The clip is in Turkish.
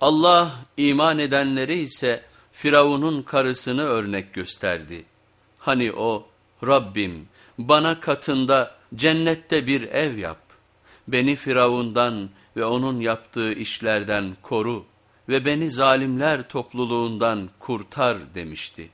Allah iman edenleri ise Firavun'un karısını örnek gösterdi. Hani o Rabbim bana katında cennette bir ev yap. Beni Firavundan ve onun yaptığı işlerden koru ve beni zalimler topluluğundan kurtar demişti.